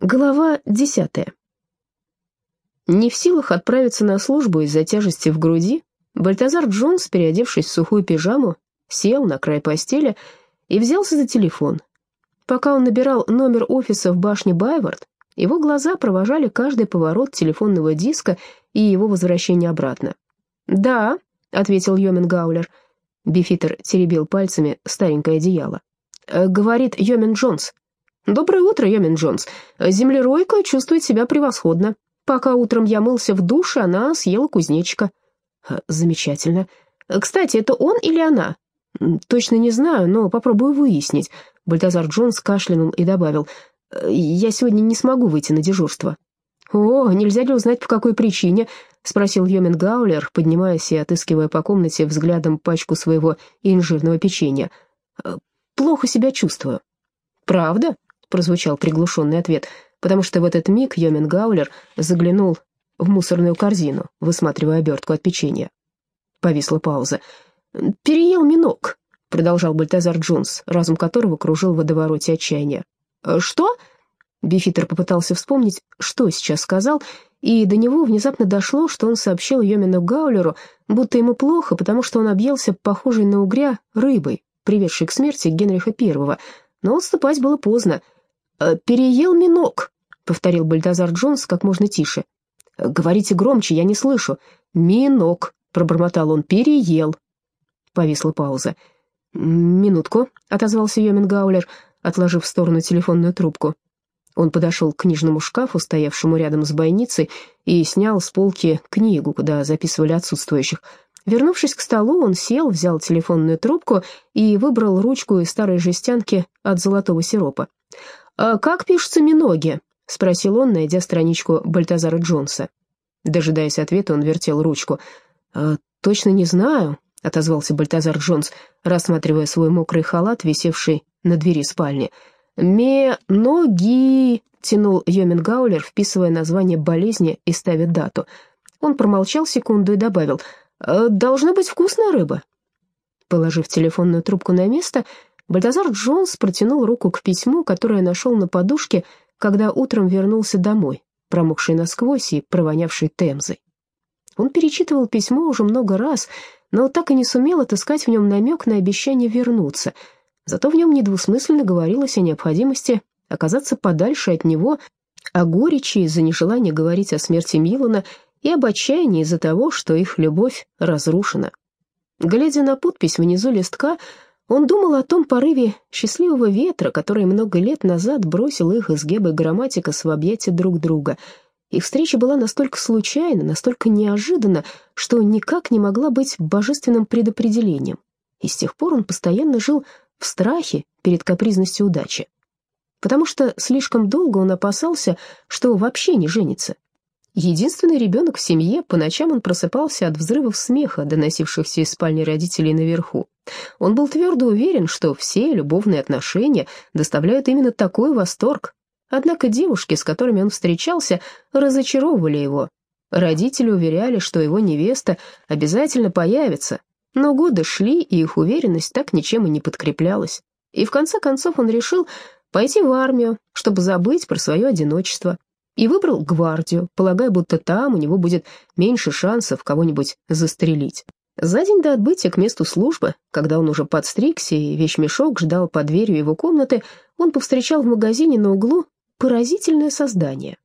Глава десятая. Не в силах отправиться на службу из-за тяжести в груди, Бальтазар Джонс, переодевшись в сухую пижаму, сел на край постели и взялся за телефон. Пока он набирал номер офиса в башне Байвард, его глаза провожали каждый поворот телефонного диска и его возвращение обратно. «Да», — ответил Йомен Гаулер. Бифитер теребил пальцами старенькое одеяло. «Э, «Говорит Йомен Джонс». «Доброе утро, Йомин Джонс. Землеройка чувствует себя превосходно. Пока утром я мылся в душе, она съела кузнечика». «Э, «Замечательно. Кстати, это он или она?» «Точно не знаю, но попробую выяснить». Бальтазар Джонс кашлянул и добавил. «Э, «Я сегодня не смогу выйти на дежурство». «О, нельзя ли узнать, по какой причине?» — спросил Йомен Гаулер, поднимаясь и отыскивая по комнате взглядом пачку своего инжирного печенья. «Э, «Плохо себя чувствую». «Правда?» Прозвучал приглушенный ответ, потому что в этот миг Йомен Гаулер заглянул в мусорную корзину, высматривая обертку от печенья. Повисла пауза. «Переел минок», — продолжал Бальтазар Джонс, разум которого кружил в водовороте отчаяния. «Э, «Что?» Бифитер попытался вспомнить, что сейчас сказал, и до него внезапно дошло, что он сообщил Йомину Гаулеру, будто ему плохо, потому что он объелся похожей на угря рыбой, приведшей к смерти Генриха Первого. Но отступать было поздно. Э, «Переел минок», — повторил Бальдазар Джонс как можно тише. «Говорите громче, я не слышу». «Минок», — пробормотал он, — «переел». Повисла пауза. «Минутку», — отозвался Йомин Гаулер, отложив в сторону телефонную трубку. Он подошел к книжному шкафу, стоявшему рядом с бойницей, и снял с полки книгу, куда записывали отсутствующих. Вернувшись к столу, он сел, взял телефонную трубку и выбрал ручку из старой жестянки от золотого сиропа. «А как пишутся миноги?» — спросил он, найдя страничку Бальтазара Джонса. Дожидаясь ответа, он вертел ручку. «А, «Точно не знаю», — отозвался Бальтазар Джонс, рассматривая свой мокрый халат, висевший на двери спальни. «Ме-ноги», — тянул Йомин Гаулер, вписывая название болезни и ставя дату. Он промолчал секунду и добавил, «А, «Должна быть вкусная рыба». Положив телефонную трубку на место, Бальтазар Джонс протянул руку к письму, которое нашел на подушке, когда утром вернулся домой, промокший насквозь и провонявший темзой. Он перечитывал письмо уже много раз, но так и не сумел отыскать в нем намек на обещание вернуться. Зато в нем недвусмысленно говорилось о необходимости оказаться подальше от него, о горечи из-за нежелания говорить о смерти Милана и об отчаянии из-за того, что их любовь разрушена. Глядя на подпись внизу листка, он думал о том порыве счастливого ветра, который много лет назад бросил их из Геба Грамматикас в объятия друг друга. Их встреча была настолько случайна, настолько неожиданна, что никак не могла быть божественным предопределением. И с тех пор он постоянно жил в страхе перед капризностью удачи. Потому что слишком долго он опасался, что вообще не женится, Единственный ребенок в семье, по ночам он просыпался от взрывов смеха, доносившихся из спальни родителей наверху. Он был твердо уверен, что все любовные отношения доставляют именно такой восторг. Однако девушки, с которыми он встречался, разочаровывали его. Родители уверяли, что его невеста обязательно появится, но годы шли, и их уверенность так ничем и не подкреплялась. И в конце концов он решил пойти в армию, чтобы забыть про свое одиночество и выбрал гвардию, полагая, будто там у него будет меньше шансов кого-нибудь застрелить. За день до отбытия к месту службы, когда он уже подстригся и вещмешок ждал под дверью его комнаты, он повстречал в магазине на углу поразительное создание.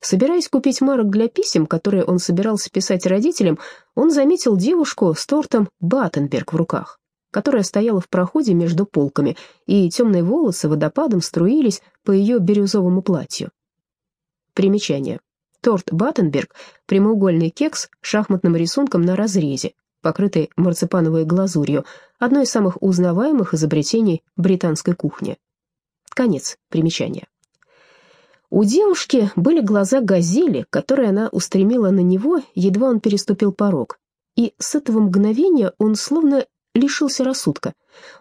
Собираясь купить марок для писем, которые он собирался писать родителям, он заметил девушку с тортом Баттенберг в руках, которая стояла в проходе между полками, и темные волосы водопадом струились по ее бирюзовому платью. Примечание. Торт Баттенберг – прямоугольный кекс с шахматным рисунком на разрезе, покрытый марципановой глазурью, одно из самых узнаваемых изобретений британской кухни. Конец примечания. У девушки были глаза газели, которые она устремила на него, едва он переступил порог. И с этого мгновения он словно лишился рассудка.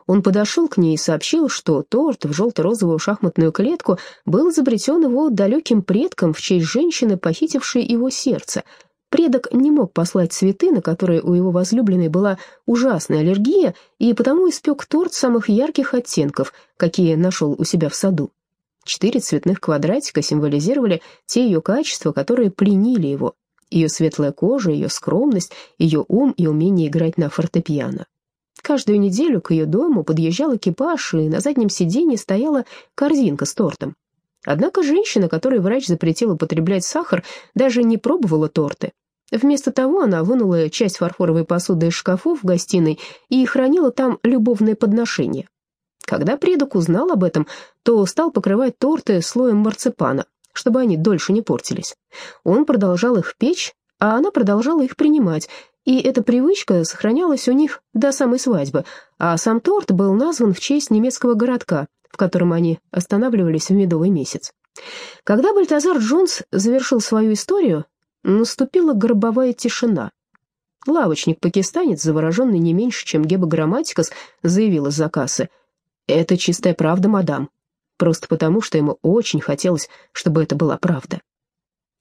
Он подошел к ней и сообщил, что торт в желто-розовую шахматную клетку был изобретен его далеким предком в честь женщины, похитившей его сердце. Предок не мог послать цветы, на которые у его возлюбленной была ужасная аллергия, и потому испек торт самых ярких оттенков, какие нашел у себя в саду. Четыре цветных квадратика символизировали те ее качества, которые пленили его. Ее светлая кожа, ее скромность, ее ум и умение играть на фортепиано. Каждую неделю к ее дому подъезжал экипаж, и на заднем сиденье стояла корзинка с тортом. Однако женщина, которой врач запретил употреблять сахар, даже не пробовала торты. Вместо того она вынула часть фарфоровой посуды из шкафов в гостиной и хранила там любовные подношения. Когда предок узнал об этом, то стал покрывать торты слоем марципана, чтобы они дольше не портились. Он продолжал их печь, а она продолжала их принимать, и эта привычка сохранялась у них до самой свадьбы, а сам торт был назван в честь немецкого городка, в котором они останавливались в медовый месяц. Когда Бальтазар Джонс завершил свою историю, наступила гробовая тишина. Лавочник-пакистанец, завороженный не меньше, чем Геба Грамматикас, заявил из-за «Это чистая правда, мадам. Просто потому, что ему очень хотелось, чтобы это была правда».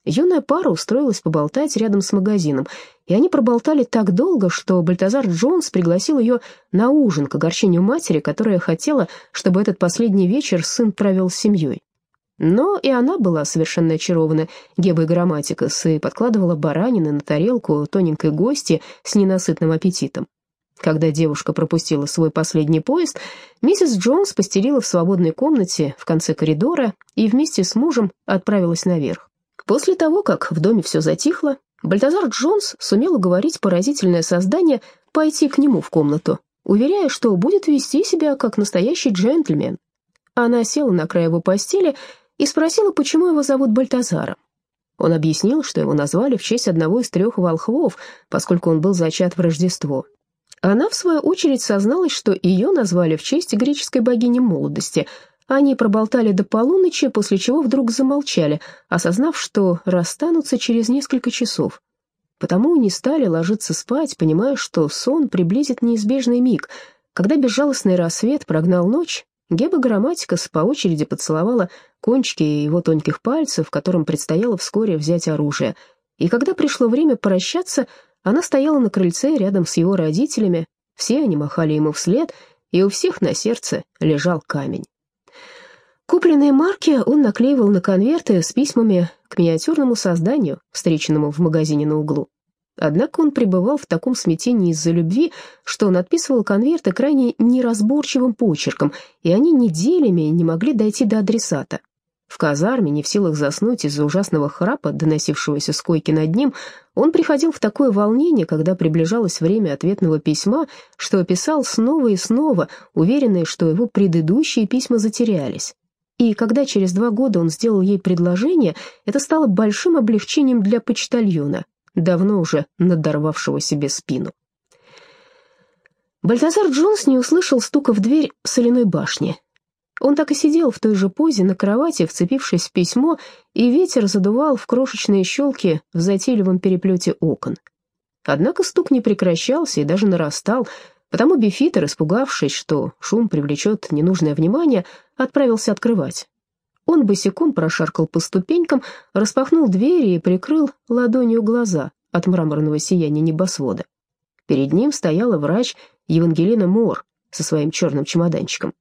Юная пара устроилась поболтать рядом с магазином, и они проболтали так долго, что Бальтазар Джонс пригласил ее на ужин к огорчению матери, которая хотела, чтобы этот последний вечер сын провел с семьей. Но и она была совершенно очарована Гебой Грамматикас и подкладывала баранины на тарелку тоненькой гости с ненасытным аппетитом. Когда девушка пропустила свой последний поезд, миссис Джонс постелила в свободной комнате в конце коридора и вместе с мужем отправилась наверх. После того, как в доме все затихло, Бальтазар Джонс сумел уговорить поразительное создание пойти к нему в комнату, уверяя, что будет вести себя как настоящий джентльмен. Она села на край его постели и спросила, почему его зовут Бальтазаром. Он объяснил, что его назвали в честь одного из трех волхвов, поскольку он был зачат в Рождество. Она, в свою очередь, созналась, что ее назвали в честь греческой богини молодости. Они проболтали до полуночи, после чего вдруг замолчали, осознав, что расстанутся через несколько часов. Потому не стали ложиться спать, понимая, что сон приблизит неизбежный миг. Когда безжалостный рассвет прогнал ночь, Геба Грамматикас по очереди поцеловала кончики его тонких пальцев, которым предстояло вскоре взять оружие. И когда пришло время прощаться, она стояла на крыльце рядом с его родителями, все они махали ему вслед, и у всех на сердце лежал камень. Купленные марки он наклеивал на конверты с письмами к миниатюрному созданию, встреченному в магазине на углу. Однако он пребывал в таком смятении из-за любви, что он отписывал конверты крайне неразборчивым почерком, и они неделями не могли дойти до адресата. В казарме, не в силах заснуть из-за ужасного храпа, доносившегося с койки над ним, он приходил в такое волнение, когда приближалось время ответного письма, что писал снова и снова, уверенный, что его предыдущие письма затерялись. И когда через два года он сделал ей предложение, это стало большим облегчением для почтальона, давно уже надорвавшего себе спину. Бальтазар Джонс не услышал стука в дверь соляной башни. Он так и сидел в той же позе на кровати, вцепившись в письмо, и ветер задувал в крошечные щелки в затейливом переплете окон. Однако стук не прекращался и даже нарастал, потому Бифитер, испугавшись, что шум привлечет ненужное внимание, отправился открывать. Он босиком прошаркал по ступенькам, распахнул двери и прикрыл ладонью глаза от мраморного сияния небосвода. Перед ним стояла врач Евангелина Мор со своим черным чемоданчиком.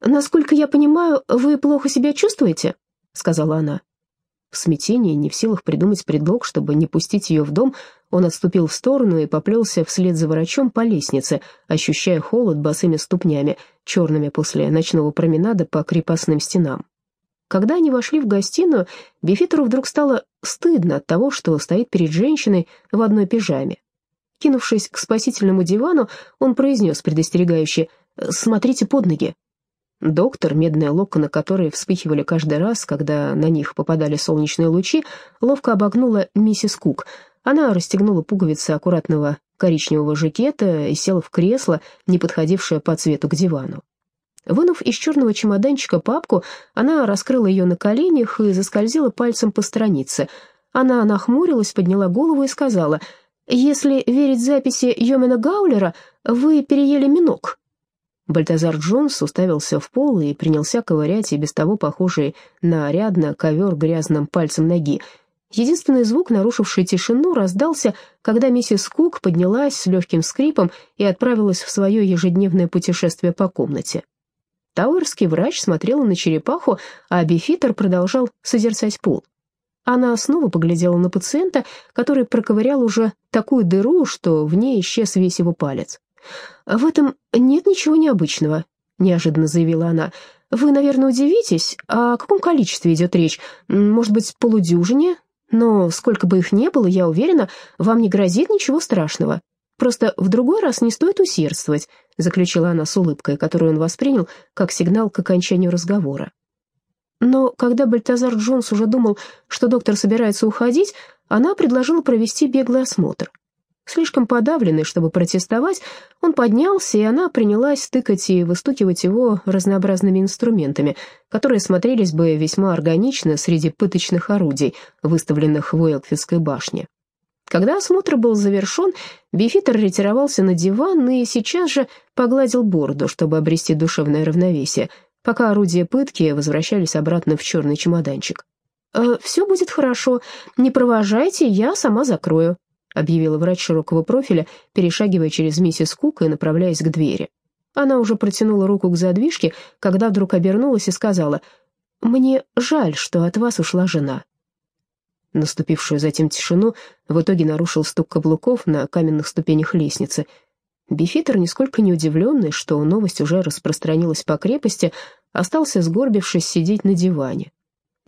«Насколько я понимаю, вы плохо себя чувствуете?» — сказала она. В смятении, не в силах придумать предлог, чтобы не пустить ее в дом, он отступил в сторону и поплелся вслед за врачом по лестнице, ощущая холод босыми ступнями, черными после ночного променада по крепостным стенам. Когда они вошли в гостиную, Бифитеру вдруг стало стыдно от того, что стоит перед женщиной в одной пижаме. Кинувшись к спасительному дивану, он произнес предостерегающе «Смотрите под ноги». Доктор, медные локоны которой вспыхивали каждый раз, когда на них попадали солнечные лучи, ловко обогнула миссис Кук. Она расстегнула пуговицы аккуратного коричневого жакета и села в кресло, не подходившее по цвету к дивану. Вынув из черного чемоданчика папку, она раскрыла ее на коленях и заскользила пальцем по странице. Она нахмурилась, подняла голову и сказала, «Если верить записи Йомена Гаулера, вы переели минок». Бальтазар Джонс уставился в пол и принялся ковырять и без того похожий на рядно ковер грязным пальцем ноги. Единственный звук, нарушивший тишину, раздался, когда миссис Кук поднялась с легким скрипом и отправилась в свое ежедневное путешествие по комнате. Тауэрский врач смотрел на черепаху, а Бифитер продолжал созерцать пол. Она снова поглядела на пациента, который проковырял уже такую дыру, что в ней исчез весь его палец. «В этом нет ничего необычного», — неожиданно заявила она. «Вы, наверное, удивитесь, о каком количестве идет речь? Может быть, полудюжине? Но сколько бы их ни было, я уверена, вам не грозит ничего страшного. Просто в другой раз не стоит усердствовать», — заключила она с улыбкой, которую он воспринял как сигнал к окончанию разговора. Но когда Бальтазар Джонс уже думал, что доктор собирается уходить, она предложила провести беглый осмотр. Слишком подавленный, чтобы протестовать, он поднялся, и она принялась тыкать и выстукивать его разнообразными инструментами, которые смотрелись бы весьма органично среди пыточных орудий, выставленных в Уэлкфилдской башне. Когда осмотр был завершен, Бифитер ретировался на диван и сейчас же погладил бороду, чтобы обрести душевное равновесие, пока орудия пытки возвращались обратно в черный чемоданчик. «Э, «Все будет хорошо. Не провожайте, я сама закрою», объявила врач широкого профиля, перешагивая через миссис Кук и направляясь к двери. Она уже протянула руку к задвижке, когда вдруг обернулась и сказала, «Мне жаль, что от вас ушла жена». Наступившую затем тишину в итоге нарушил стук каблуков на каменных ступенях лестницы. Бифитер, нисколько не удивленный, что новость уже распространилась по крепости, остался, сгорбившись, сидеть на диване.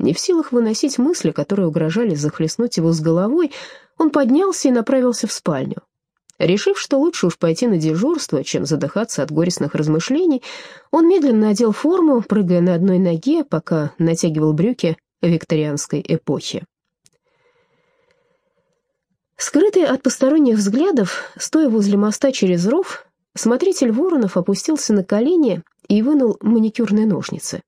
Не в силах выносить мысли, которые угрожали захлестнуть его с головой, он поднялся и направился в спальню. Решив, что лучше уж пойти на дежурство, чем задыхаться от горестных размышлений, он медленно надел форму, прыгая на одной ноге, пока натягивал брюки викторианской эпохи. Скрытый от посторонних взглядов, стоя возле моста через ров, смотритель Воронов опустился на колени и вынул маникюрные ножницы.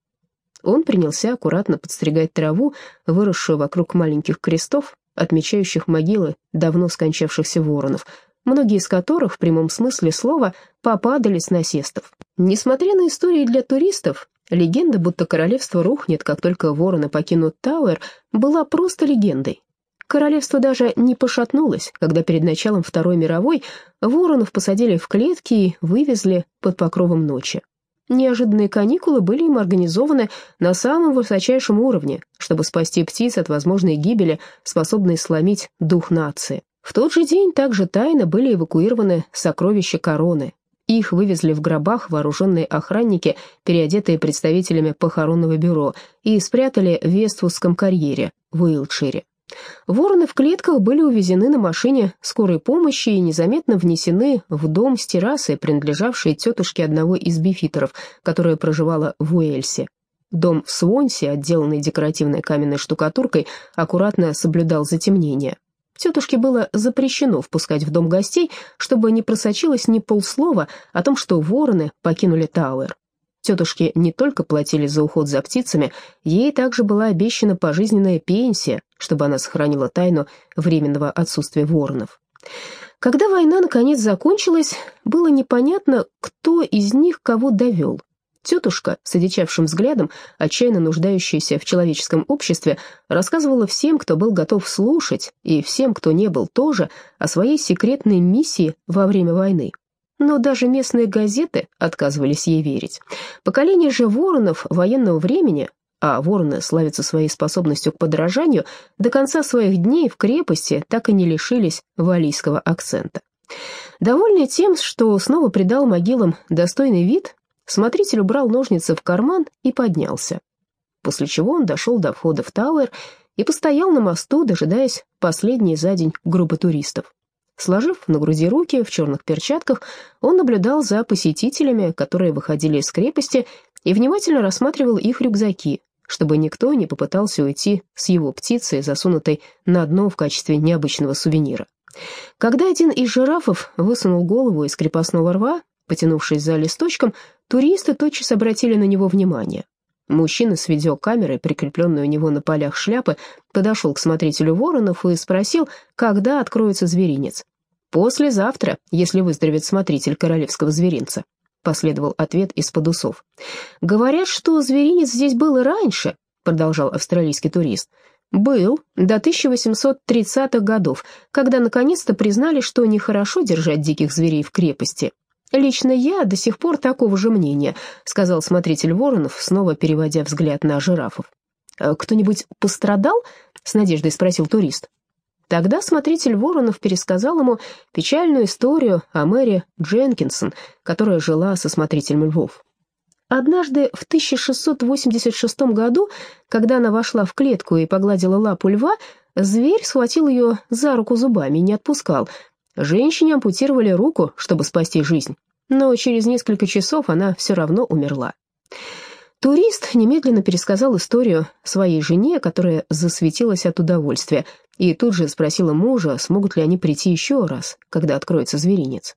Он принялся аккуратно подстригать траву, выросшую вокруг маленьких крестов, отмечающих могилы давно скончавшихся воронов, многие из которых в прямом смысле слова попадали с насестов. Несмотря на истории для туристов, легенда, будто королевство рухнет, как только вороны покинут Тауэр, была просто легендой. Королевство даже не пошатнулось, когда перед началом Второй мировой воронов посадили в клетки и вывезли под покровом ночи. Неожиданные каникулы были им организованы на самом высочайшем уровне, чтобы спасти птиц от возможной гибели, способной сломить дух нации. В тот же день также тайно были эвакуированы сокровища короны. Их вывезли в гробах вооруженные охранники, переодетые представителями похоронного бюро, и спрятали в Вествудском карьере в Уилтшире. Вороны в клетках были увезены на машине скорой помощи и незаметно внесены в дом с террасой, принадлежавшей тетушке одного из бифитеров, которая проживала в Уэльсе. Дом в Свонсе, отделанный декоративной каменной штукатуркой, аккуратно соблюдал затемнение. Тетушке было запрещено впускать в дом гостей, чтобы не просочилось ни полслова о том, что вороны покинули Тауэр. Тетушки не только платили за уход за птицами, ей также была обещана пожизненная пенсия, чтобы она сохранила тайну временного отсутствия воронов. Когда война наконец закончилась, было непонятно, кто из них кого довел. Тетушка, с одичавшим взглядом, отчаянно нуждающаяся в человеческом обществе, рассказывала всем, кто был готов слушать, и всем, кто не был тоже, о своей секретной миссии во время войны но даже местные газеты отказывались ей верить. Поколение же воронов военного времени, а вороны славятся своей способностью к подражанию, до конца своих дней в крепости так и не лишились валийского акцента. Довольный тем, что снова придал могилам достойный вид, смотритель убрал ножницы в карман и поднялся. После чего он дошел до входа в Тауэр и постоял на мосту, дожидаясь последней за день группы туристов. Сложив на груди руки в черных перчатках, он наблюдал за посетителями, которые выходили из крепости, и внимательно рассматривал их рюкзаки, чтобы никто не попытался уйти с его птицей, засунутой на дно в качестве необычного сувенира. Когда один из жирафов высунул голову из крепостного рва, потянувшись за листочком, туристы тотчас обратили на него внимание. Мужчина с видеокамерой, прикрепленной у него на полях шляпы, подошел к смотрителю воронов и спросил, когда откроется зверинец. «Послезавтра, если выздоровеет смотритель королевского зверинца», — последовал ответ из-под усов. «Говорят, что зверинец здесь был и раньше», — продолжал австралийский турист. «Был до 1830-х годов, когда наконец-то признали, что нехорошо держать диких зверей в крепости. «Лично я до сих пор такого же мнения», — сказал смотритель Воронов, снова переводя взгляд на жирафов. «Э, «Кто-нибудь пострадал?» — с надеждой спросил турист. Тогда смотритель Воронов пересказал ему печальную историю о Мэри Дженкинсон, которая жила со смотрителем львов. Однажды в 1686 году, когда она вошла в клетку и погладила лапу льва, зверь схватил ее за руку зубами и не отпускал. Женщине ампутировали руку, чтобы спасти жизнь, но через несколько часов она все равно умерла. Турист немедленно пересказал историю своей жене, которая засветилась от удовольствия, и тут же спросила мужа, смогут ли они прийти еще раз, когда откроется зверинец.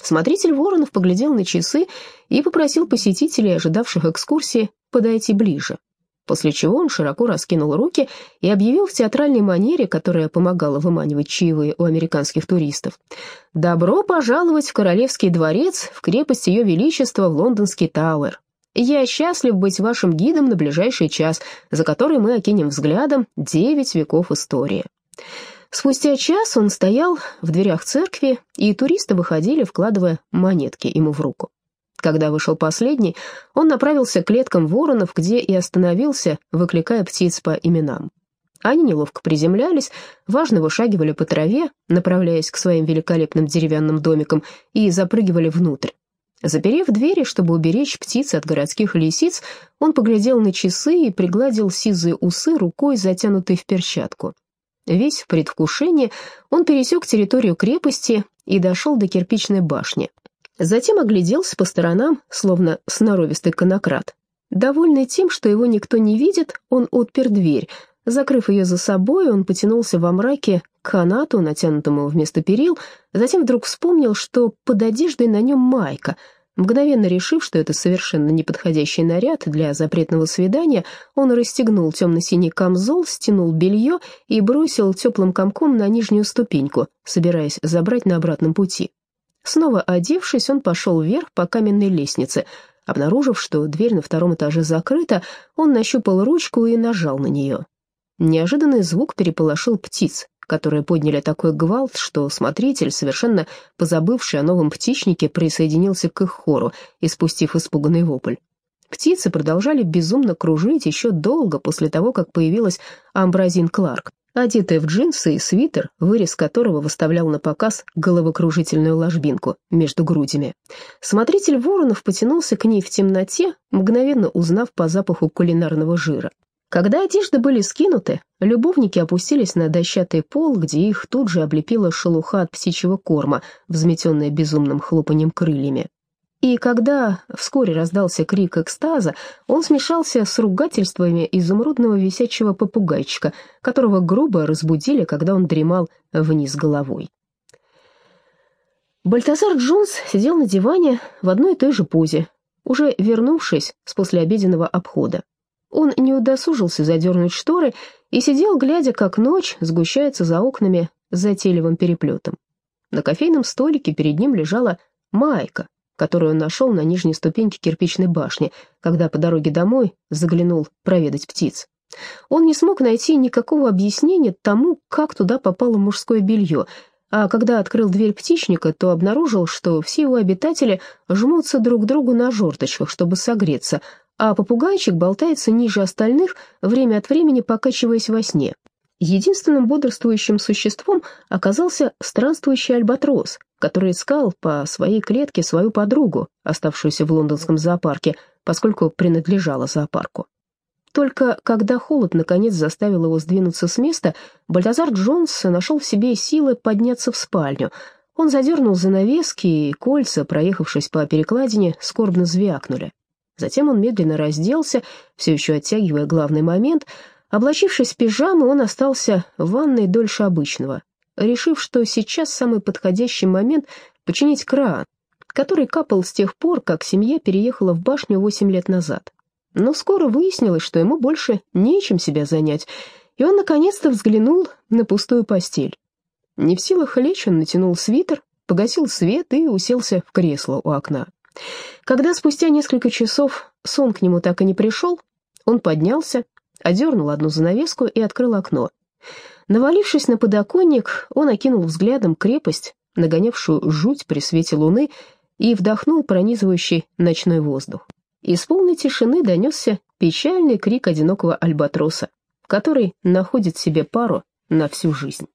Смотритель Воронов поглядел на часы и попросил посетителей, ожидавших экскурсии, подойти ближе. После чего он широко раскинул руки и объявил в театральной манере, которая помогала выманивать чаевые у американских туристов. «Добро пожаловать в Королевский дворец, в крепость Ее Величества, в Лондонский Тауэр. Я счастлив быть вашим гидом на ближайший час, за который мы окинем взглядом девять веков истории». Спустя час он стоял в дверях церкви, и туристы выходили, вкладывая монетки ему в руку. Когда вышел последний, он направился к клеткам воронов, где и остановился, выкликая птиц по именам. Они неловко приземлялись, важно вышагивали по траве, направляясь к своим великолепным деревянным домикам, и запрыгивали внутрь. Заперев двери, чтобы уберечь птиц от городских лисиц, он поглядел на часы и пригладил сизые усы рукой, затянутой в перчатку. Весь в предвкушении он пересек территорию крепости и дошел до кирпичной башни. Затем огляделся по сторонам, словно сноровистый конократ. Довольный тем, что его никто не видит, он отпер дверь. Закрыв ее за собой, он потянулся во мраке к канату, натянутому вместо перил, затем вдруг вспомнил, что под одеждой на нем майка — Мгновенно решив, что это совершенно неподходящий наряд для запретного свидания, он расстегнул темно-синий камзол, стянул белье и бросил теплым комком на нижнюю ступеньку, собираясь забрать на обратном пути. Снова одевшись, он пошел вверх по каменной лестнице. Обнаружив, что дверь на втором этаже закрыта, он нащупал ручку и нажал на нее. Неожиданный звук переполошил птиц которые подняли такой гвалт, что смотритель, совершенно позабывший о новом птичнике, присоединился к их хору, испустив испуганный вопль. Птицы продолжали безумно кружить еще долго после того, как появилась Амбразин Кларк, одетая в джинсы и свитер, вырез которого выставлял на показ головокружительную ложбинку между грудями. Смотритель Воронов потянулся к ней в темноте, мгновенно узнав по запаху кулинарного жира. Когда одежды были скинуты, любовники опустились на дощатый пол, где их тут же облепила шелуха от птичьего корма, взметенная безумным хлопанием крыльями. И когда вскоре раздался крик экстаза, он смешался с ругательствами изумрудного висячего попугайчика, которого грубо разбудили, когда он дремал вниз головой. Бальтазар Джонс сидел на диване в одной и той же позе, уже вернувшись с послеобеденного обхода. Он не удосужился задернуть шторы и сидел, глядя, как ночь сгущается за окнами с затейливым переплетом. На кофейном столике перед ним лежала майка, которую он нашел на нижней ступеньке кирпичной башни, когда по дороге домой заглянул проведать птиц. Он не смог найти никакого объяснения тому, как туда попало мужское белье, а когда открыл дверь птичника, то обнаружил, что все его обитатели жмутся друг к другу на жорточках, чтобы согреться, а попугайчик болтается ниже остальных, время от времени покачиваясь во сне. Единственным бодрствующим существом оказался странствующий альбатрос, который искал по своей клетке свою подругу, оставшуюся в лондонском зоопарке, поскольку принадлежала зоопарку. Только когда холод наконец заставил его сдвинуться с места, Бальтазар Джонс нашел в себе силы подняться в спальню. Он задернул занавески, и кольца, проехавшись по перекладине, скорбно звякнули. Затем он медленно разделся, все еще оттягивая главный момент. Облачившись в пижаму, он остался в ванной дольше обычного, решив, что сейчас самый подходящий момент починить кран, который капал с тех пор, как семья переехала в башню восемь лет назад. Но скоро выяснилось, что ему больше нечем себя занять, и он наконец-то взглянул на пустую постель. Не в силах лечь, он натянул свитер, погасил свет и уселся в кресло у окна. Когда спустя несколько часов сон к нему так и не пришел, он поднялся, одернул одну занавеску и открыл окно. Навалившись на подоконник, он окинул взглядом крепость, нагонявшую жуть при свете луны, и вдохнул пронизывающий ночной воздух. Из полной тишины донесся печальный крик одинокого альбатроса, который находит себе пару на всю жизнь.